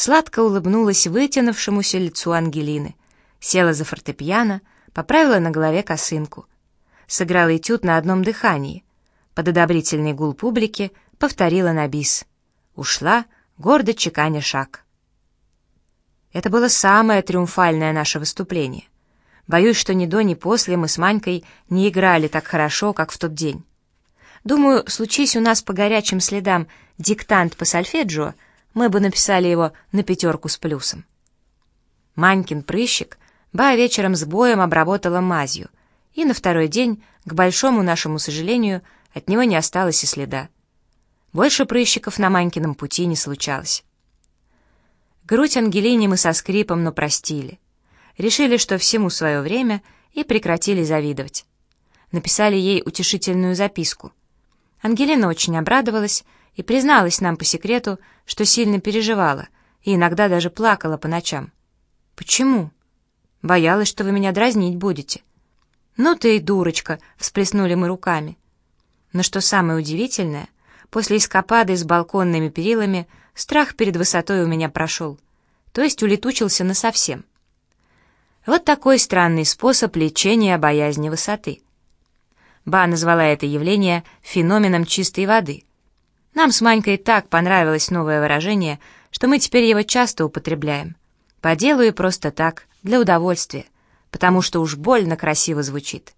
сладко улыбнулась вытянувшемуся лицу Ангелины, села за фортепиано, поправила на голове косынку. Сыграла этюд на одном дыхании. Под одобрительный гул публики повторила на бис. Ушла, гордо чеканя шаг. Это было самое триумфальное наше выступление. Боюсь, что ни до, ни после мы с Манькой не играли так хорошо, как в тот день. Думаю, случись у нас по горячим следам диктант по сольфеджио, мы бы написали его на пятерку с плюсом. Манькин прыщик Ба вечером с боем обработала мазью, и на второй день, к большому нашему сожалению, от него не осталось и следа. Больше прыщиков на Манькином пути не случалось. Грудь Ангелине мы со скрипом, но простили. Решили, что всему свое время, и прекратили завидовать. Написали ей утешительную записку. Ангелина очень обрадовалась и призналась нам по секрету, что сильно переживала и иногда даже плакала по ночам. «Почему?» «Боялась, что вы меня дразнить будете». «Ну ты и дурочка!» — всплеснули мы руками. Но что самое удивительное, после эскапады с балконными перилами страх перед высотой у меня прошел, то есть улетучился насовсем. Вот такой странный способ лечения боязни высоты. Ба назвала это явление феноменом чистой воды. Нам с Манькой так понравилось новое выражение, что мы теперь его часто употребляем. По делу и просто так, для удовольствия, потому что уж больно красиво звучит.